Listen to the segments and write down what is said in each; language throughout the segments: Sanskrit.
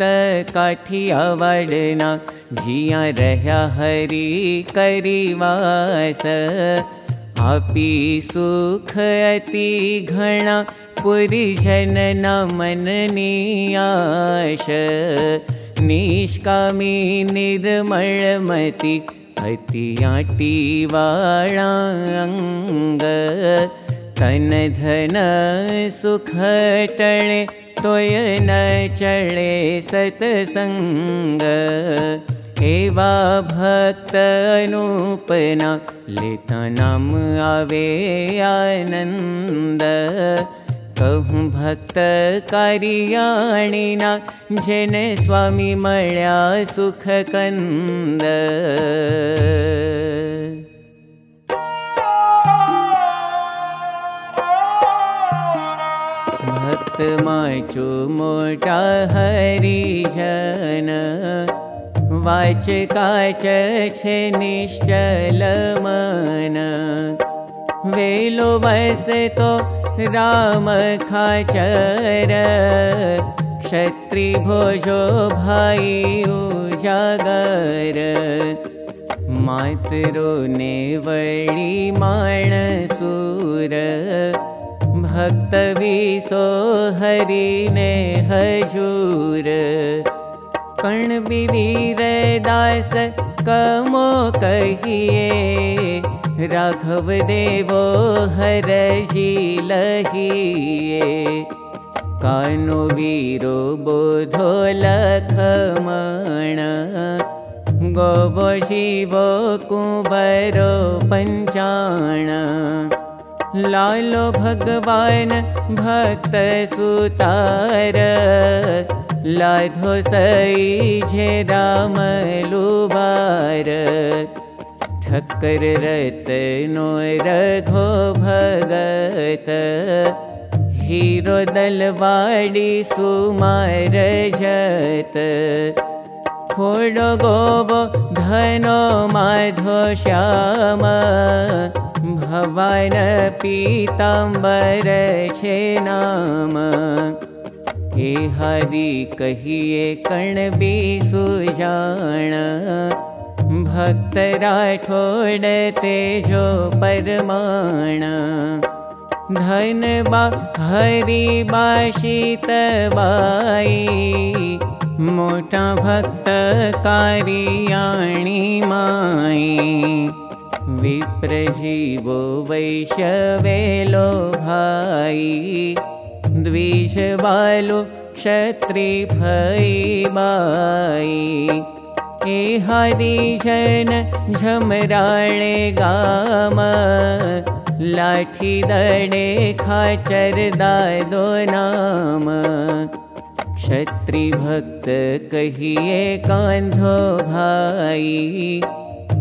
भक्त काठियावाड़ना जिया रहा हरि करिवास। आपी सुख अति घणा पुरी जन न मन नियाश। निष्कामी निर्मलमति अति आटी वाळांग तन धन सुख टळे तोय न चळे सत्संग एवा भक्त अनुपना लेता नाम आवे आनंद कहूँ भक्त कारियाणीना जेने स्वामी मल्या सुख मोटा हरिजन। वाच काच छे निश्चल मन। वेलो बस तो राम खाचर। क्षत्रि भोजो भाई उजागर। मातरो ने वळी सूर भक्त विसो हरिने हजूर। कण बिवीर दास कमो कहिए। राघव देवो हरजी लहिए। कानो वीरो बोधो लखमण गोवो जीवो कुंवरो पंचाण लालो भगवान भक्त सुतार लाधो सई जे राम लुबार। ठक्कर रत नो रघो भगत हीरो दलवाडी सुमार जत। फोडो गोवो धनो माधो श्याम भवान पीताम्बर छे नाम। हे हरि कहिए कण बी सुजाण भक्त राठोड तेजो परमाण। धन बा हरि बाशित बाई। मोटा भक्त कारियाणी माई विप्र जीवो वैश्यवेलो भाई द्विज वालो क्षत्रि झमराळे गाम लाठी दडे खाचर दादो नाम। क्षत्रि भक्त कांधो भाई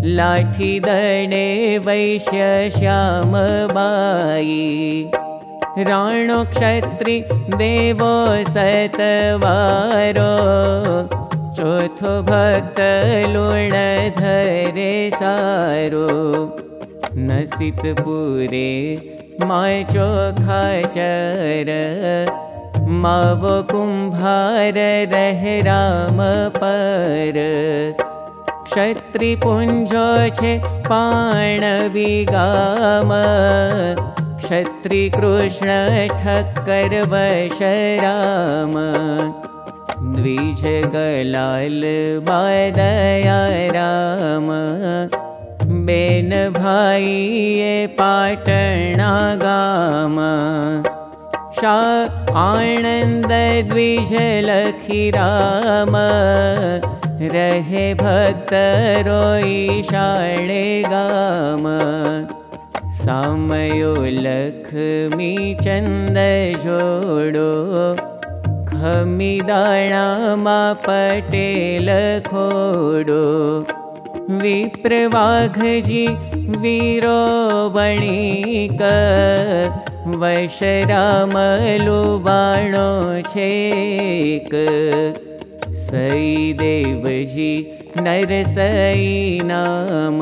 लाठी दडे वैश्य श्याम बाई राणो क्षत्रि देवो सतवारो। चौथो भक्त लुण धरे सारो। नसित पूरे माचो खाचर मावो कुंभार रह राम पर क्षत्रि पुंजो छे पाण विगाम क्षत्रि कृष्ण ठक्कर वशराम द्विज गलाल बादया राम बेन भाई पाटणा गाम शा आनन्द द्विज लखी राम रहे भक्त रोई शाळे गाम। सामयो लक्ष्मी चन्द जोडो। हमिदाणामा पटेल खोडो। विप्रवाघजी वीरो वणिक वशरामलु बाणो छेक सई देवजी नरसई नाम।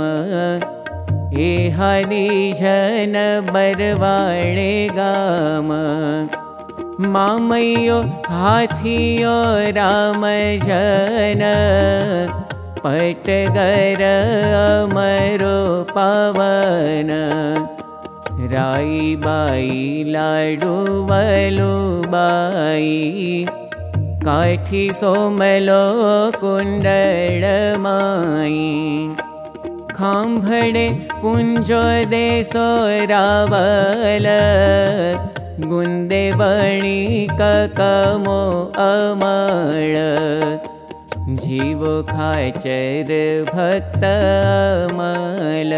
ए हरिजन बरवाणे गाम। मामयो हाथियो राम जन। राई बाई लाडू वलू बाई काठी सोमलो कुंडल माई। खाम्भडे पुञ्जो देशो रावल गुन्दे बणि ककमो अमळ। जीवो खाचर भक्त मल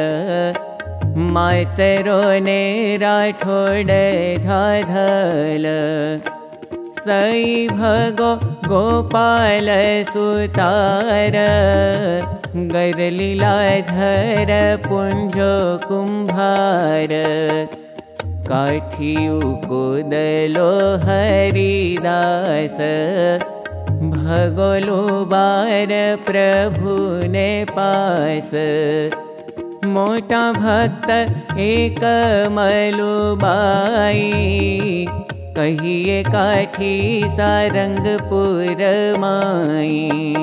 मातरो ने राठोड धाधल सै भगो गोपाल सुतार गरलीलाधर पुञ्जो कुम्भार काठियु कुदलो हरिदास भगोलु बार प्रभुने पास। मोटा भक्त एक मलुबाई कहिए काठी सारंगपुर माई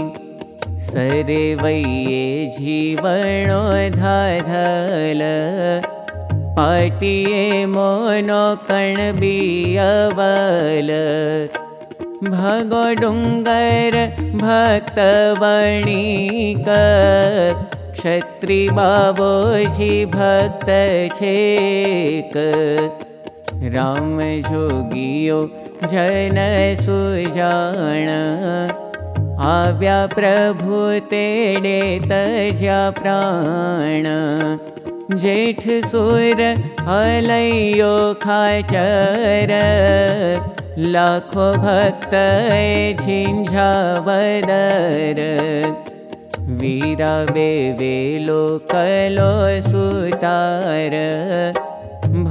सरे वैये जीवनो धाधल पाटिये मोनो कणबियवल भगो डुङ्गर भक्तवणिक क्षत्रि भक्त छेक राम जोगियो जन सुजाण आव्या प्रभु तेडे तजा प्राण। जेठ सुर अलयो खाचर। लाखो भक्त झिंझावदर। वीरा वेलो कलो सुतार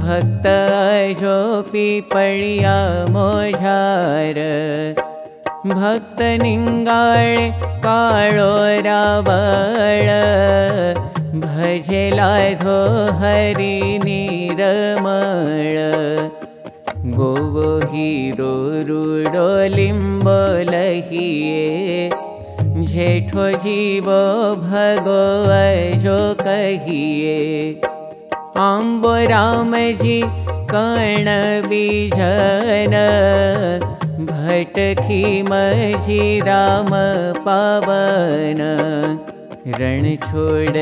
भक्त मोझार। भक्त निङ्गाळे काळो रावळ। भजेला धो हरि निरमळ। गोवो हिरो रुडो लिम्बो लहिये। जेठो जीवो भगो अजो कहिए आम्बो रामजी कर्ण बीजन भटखी मजी राम पावन। रण छोड़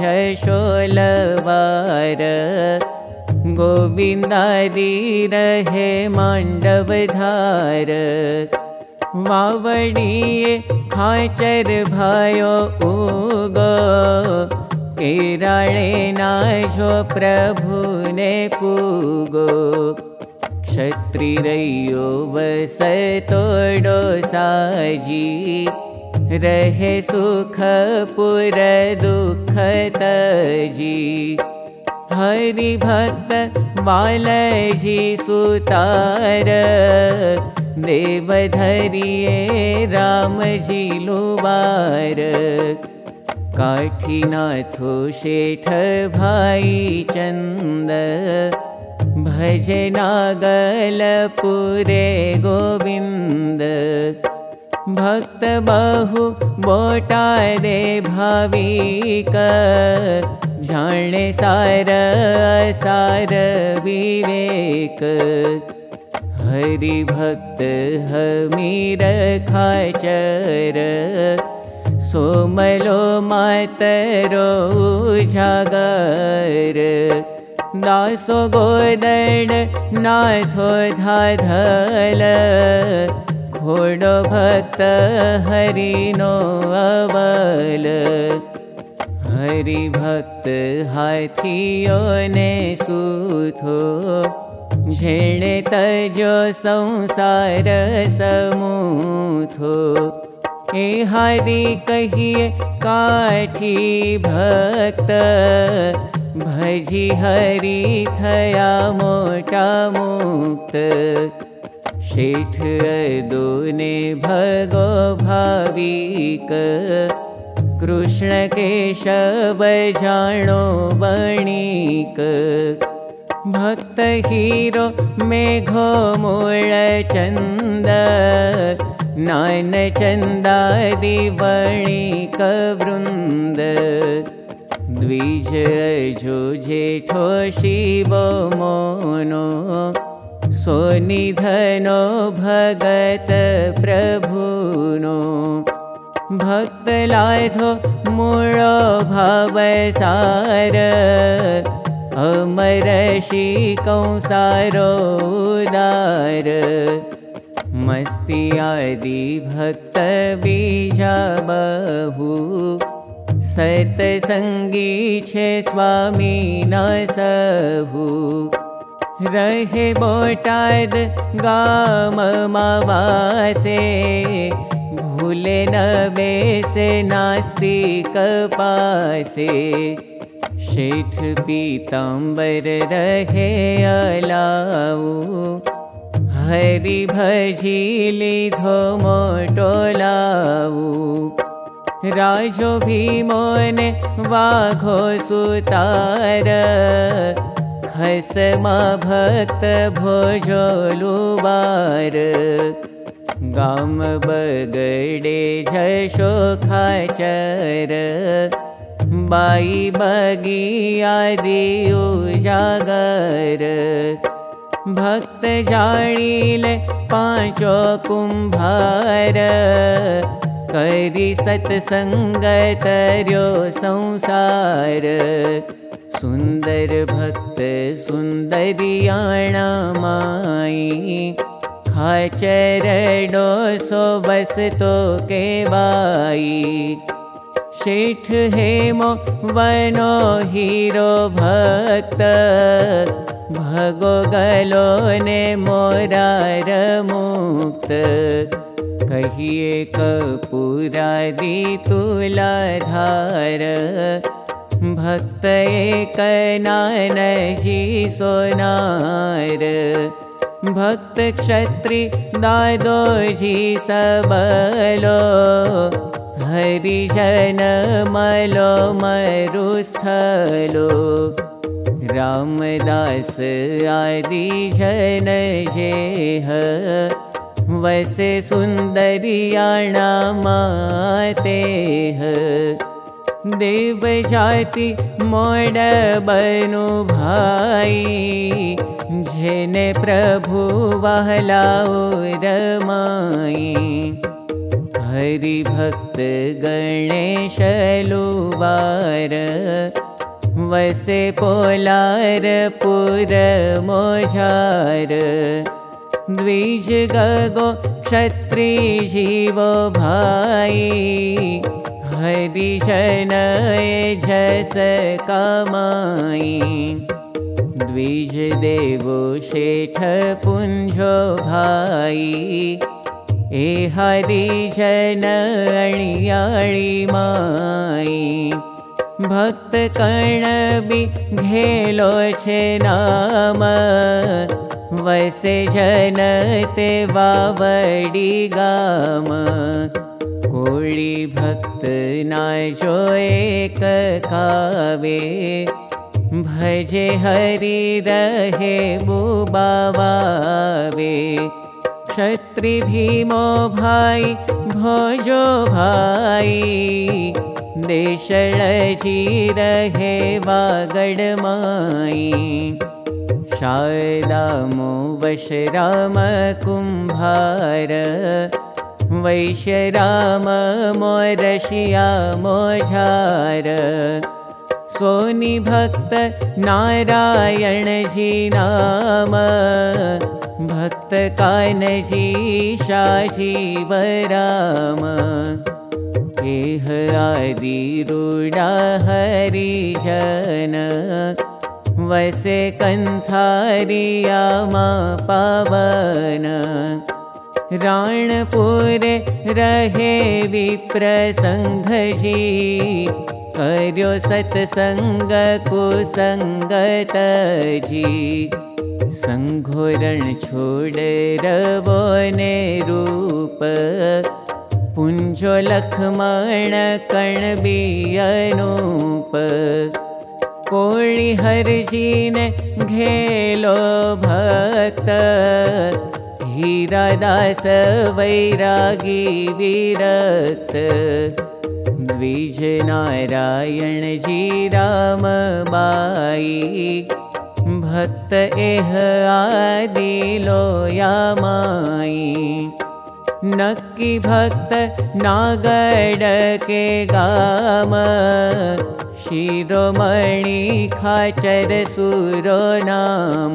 झशोलवार गोविन्दादी रहे माण्डव धार। वावडिये खाचर भायो उगो प्रभुने पूगो क्षत्रिरयो वसतोडो साजी रहे सुख पुर दुख तजी। हरि भक्त बालजी सुतार देव धरिए रामजी लुबार काठीनाथो शेठ चंद भजनागल पुरे गोविन्द भक्त बहु बोटा दे भाविक जाने सार सार विवेक। हरि भक्त हमीर खाचर सोमलो मातरो जागर। दासो गोदण नाथो धाधल घोडो भक्त हरिनो अवल। हरि भक्त हाथियो ने सुथो। झेणे तजो संसार समूथो ए हरि कहिए काठी भक्त भजी हरि थया मोटा मुक्त। शेठ दोने भगो भाविक कृष्ण केशव जाणो बणिक। भक्त हीरो मेघो मूळ चन्द नान चन्दादि वणिकवृन्द द्विज जेठो शिव मोनो। सोनिधनो भगत प्रभुनो। भक्त लाधो मूळो भवसार अमरशी कंसारो दार मस्ति आदि भक्त बीजा बहु सतसङ्गी छे स्वामी न सहु रहे बोटाद गाम मावासे। भूले न बेसे नास्ति शेठ पीताम्बर रहे अलाऊ हरि भजी लिधो मोटो लाऊ राजो भीमोन वाघो सुतार। खसमा भक्त भोजो लुबार गाम बगडे झशो खाचर बाई बगी आदि उजागर भक्त जाणील पांचो सत्संगतर्यो संसार। सुंदर भक्त सुंदरियाणा माई खाचर डोसो बस तो के बाई। शेठ हेमो वनो हीरो भक्त भगो गलो ने मोरार मुक्त। कहिए कपूरा दी तुला धार भक्त जी सोनार। भक्त क्षत्रि दादो जी सबलो। हरिजन मलो मरुस्थलो रामदास आदि जन जेह। वसे सुन्दरियाणा मातेह। देव जाति मोड बनु भाई। जेने प्रभु वहलाओ रमाई। हरिभक्त गणेशलुवार वसे पोलार पुर मोझार। द्विज गगो क्षत्री जीवो भाई। झस कमाई। द्विज देवो शेठ पुंजो भाई। ए अणियाळि माई भक्त कर्ण बि घेलो छे नाम। वसे जन ते वावडी गाम। कोळी भक्त ना जो कावे। भजे हरि रहे बुबावावे क्षत्रि भीमो भाई भोजो भाई देशळजी रहे वागडमाई शारदामो वश राम कुम्भार वैश्य राम मोरशिया मोझार। सोनी भक्त नारायण जी नाम भक्त कानजी शाजी आदि रूडा हरि जन। वसे कंथारिया मा पावन। राणपुरे रहे विप्रसङ्घजी कर्यो सत्सङ्ग कुसङ्गतजी सङ्घोरण छोड रवो ने रूप पुञ्जो लक्ष्मण कण अनूप कोळि हरजीने घेलो भक्त। हीरादास वैरागी विरक्त। द्विज नारायण जी राम बाई भक्त एह आदि लोया माई नक्की भक्त नागड के गाम। शिरोमणि खाचर सुरो नाम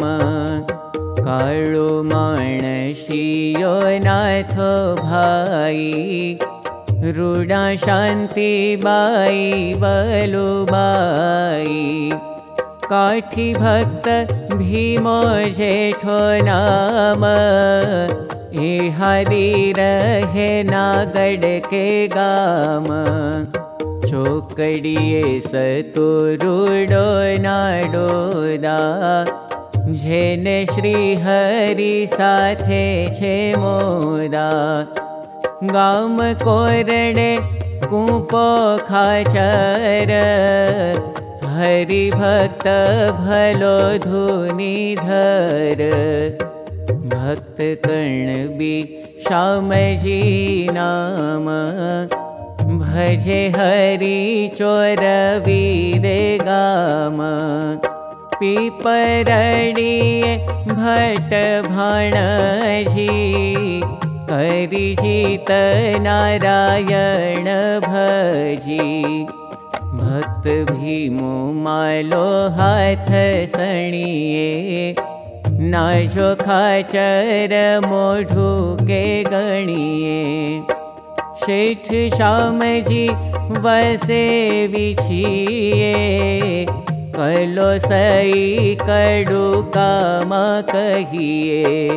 काळु माणशियो नाथो भाई। रुडा शान्ति बाई बलुबाई काठी भक्त भीमो जेठो नाम हरि रहे नागड के गाम चोकड़िए सतु रूडो नाडोदा जेने श्री हरि साथे छे मोदा गाम कोरडे कुपो खाचर हरि भक्त भलो धुनिधर भक्त कर्णबी श्यामजी नाम। भजे हरि चोर वीरे गाम। पीपरडिये भट भाणजी। हरिजित नारायण भजी। भक्त भीमो मालो हाथ सणिये नाजो खाचर मोढु के गणिये। शेठ श्यामजी विछिये। कलो सई कडु काम कहिए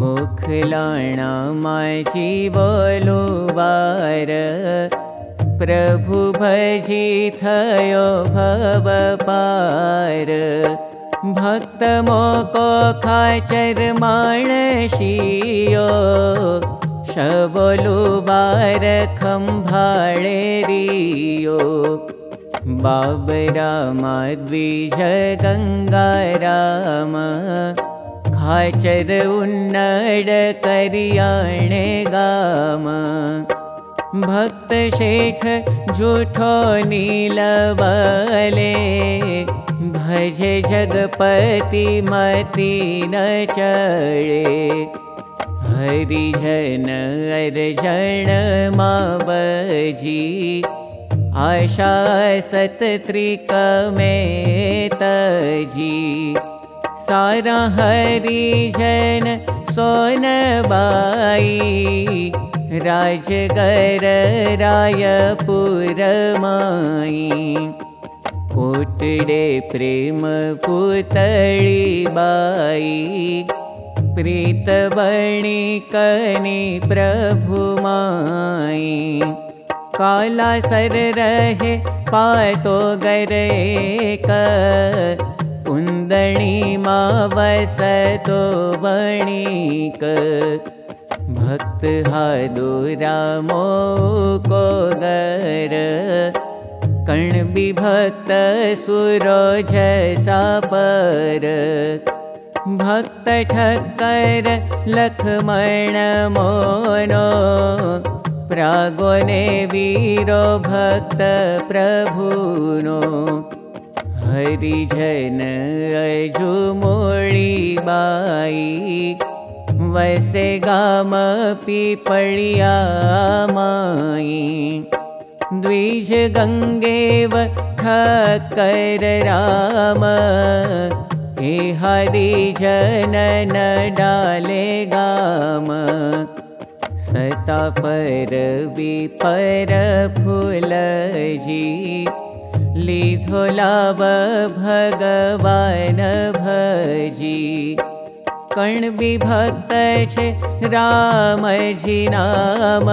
गोखलाणा माजी बोलो बार प्रभु भजी थयो भव पार भक्त मोको खाचर माणशियो शबोलु बार खम्भाळे रियो बाबरामा द्विज गङ्गाराम खाचर उन्नड करियाणे गाम। भक्त शेठ झूठो नीलवले भजे जगपति मति न चढ़े हरिजन अर्जन मावजी। आशा सतत्रिक में तजी सारा हरिजन सोन बाई। राजगर रायपुरमाई कोटडे प्रेम पुतळी बाई। प्रीतवणी कनि प्रभुमाई काला सर रहे पातो गरे कुन्दणी मा वसतो वणिक। भक्त हादुरामो को गर कर्ण विभक्त सुरो जैसा पर। भक्त ठक्कर लखमण मोनो। प्रागोने वीरो भक्त प्रभुनो। हरिजन अजु मोळी बाई। वैसे गाम पीपळिया माई द्विज गङ्गेव ठक्कर राम। हे हरिजन न डाले गाम। सता पर विपर फूलजी लीधो लाभ भगवान भजी। रामजी नाम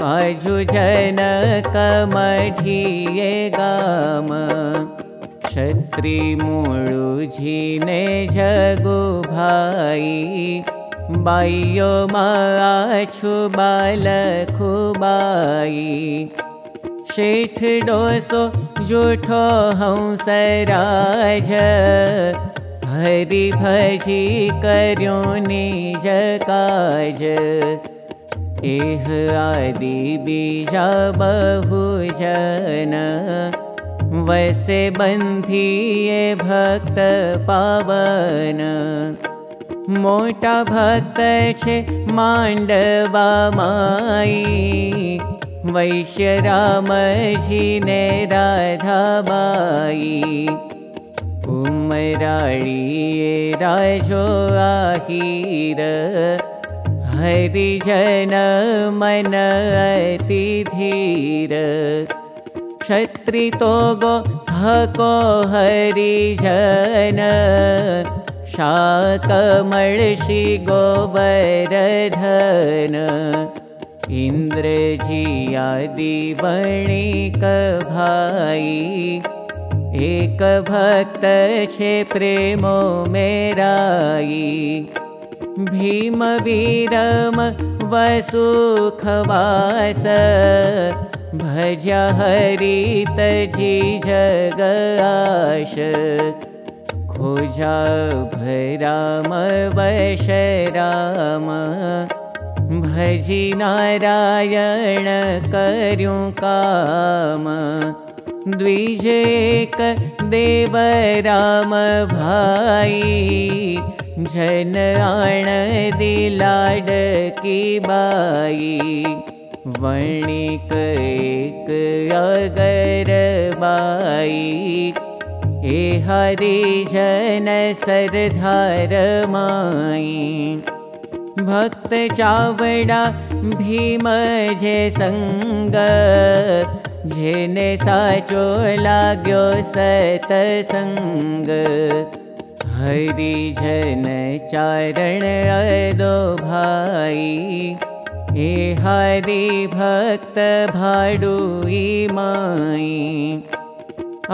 काजु जन कमठिए गाम। क्षत्रि मूळुजी ने जगु भाई। बाइयो माछु बाल खुबाई शेठ डोसो जूठो हंसराज हरि भजी कर्यो निज काज एह आदि बीजा बहु जन वसे बन्धिये भक्त पावन। मोटा भक्त छे माण्डवा माई। वैश्य रामजी ने राधाबाई उमराळी राजो आहीर हरिजन मन अति धीर क्षत्रितो गो हको हरिजन। शाकमळषि गोबरधन इन्द्रजी आदि वणिक भाई एक भक्त छे प्रेमो मेराई भीम वसुखवास भजा हरित जगाश खोजा भराम वश राम भजी नारायण कर्युं काम द्विज एक देव राम भाई जन आण दिलाड की बाई वणिक एक अगर बाई। हे हरि जन सरधार माई भक्त चावडा भीम जे संग जेने साचो लाग्यो सतसंग हरि जन चारण अदो भाई हे हरि भक्त भाडुई माई।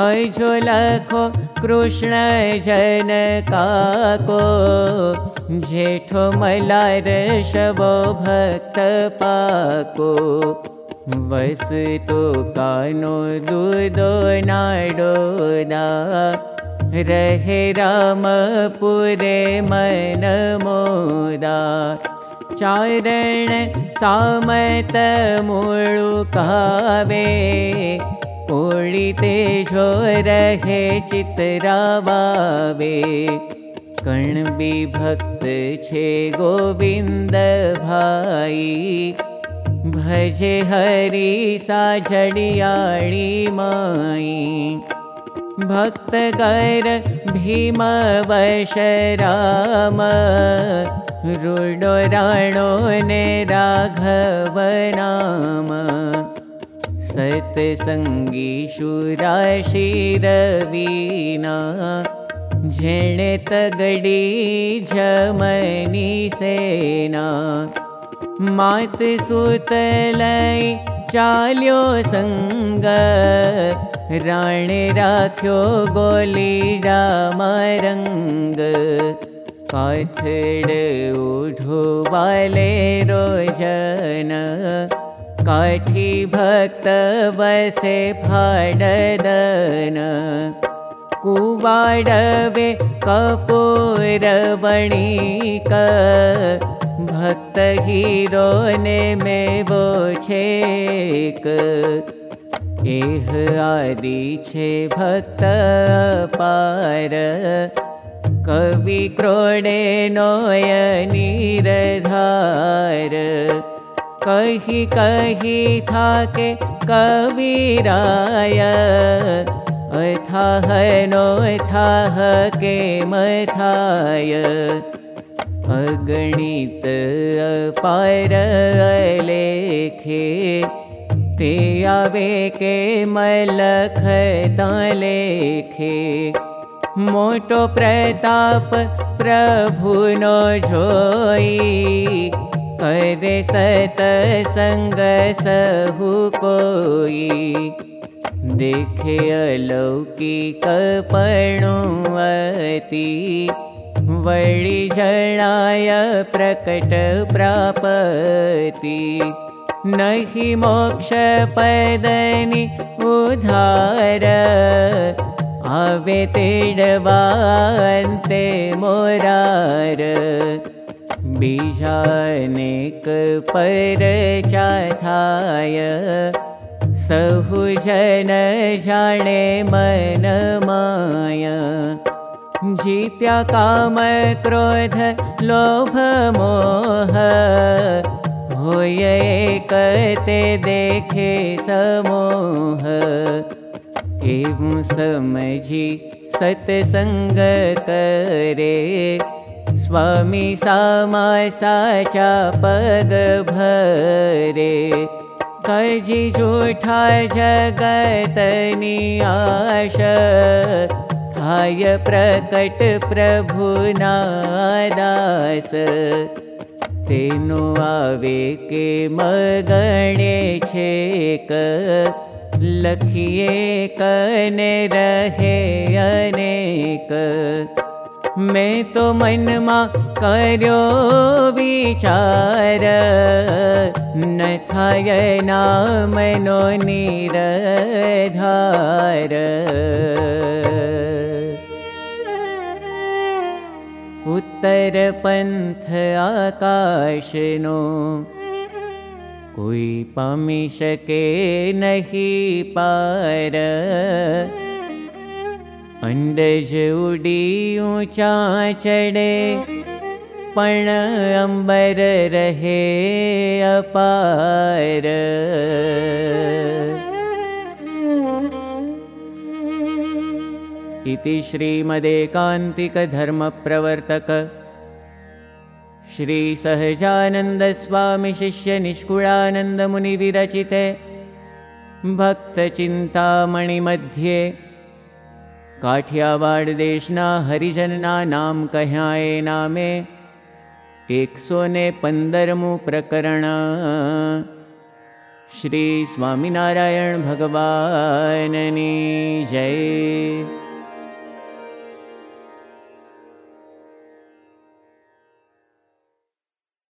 अजो लखो कृष्ण जन काको जेठो मलार शवो भक्त पाको। वस कानो दूदो नाडोदा रहे राम पुरे मन मोदा। चारण सामत मुळु कावे। ओळिते जो रहे भक्त छे गोविन्द भाई। भजे हरि सा जडियाळि माई भक्त कर भीम वश राम रुडो राणो ने राघव नाम। सत्सङ्गी शुराशिरवीना तगडी जमनी सेना। मात सुतलै चाल्यो संग। राणे राख्यो गोलीडा मरंग। पाथड उढो वाले रोजन। काठी भक्त वसे फाडदन कुवाडवे कपूरवणिक भक्त हीरो ने मेवो छेक। एह आदि छे भक्त पार कवि क्रोडे नोय धार कही कही था के कविराय अथाह नो थाह के मथाय अगणित अपार लेखे ते आवे के मलख लेखे मोटो प्रताप प्रभु नो जोई करे सत संग सहु कोई। देखे अलौकिक पणुवती वळि जणाय प्रकट प्रापति। नहि मोक्ष पदनि उधार आवे तेडवान्ते मोरार। बीजानेक पर चाथाय सहु जन जाने मन माया जीत्या काम क्रोध लोभ मोह। होय कते देखे समोह। एवं समझी सत्संग करे। स्वामी सामा साचा पग भरे। कजी जूठा जगतनी आश थाय प्रकट प्रभु नादास। तेनु आवे के मगणे छेक लखिए कने रहे अनेक। मैं तो मन मा कर्यो विचार न थाय नो निरधार उत्तर पंथ आकाशनो। कोई पामी शके नहीं पार। अंडज उडी ऊंचा चढ़े पण अंबर रहे अपार इति श्रीमदेकान्तिकधर्मप्रवर्तक। श्रीसहजानन्दस्वामिशिष्यनिष्कुळानन्दमुनिविरचिते भक्तचिन्तामणिमध्ये। काठियावाडदेशना हरिजनना नाम कह्याए नामे। ने पंदरमु प्रकरण श्री स्वामिनारायण भगवाननी जय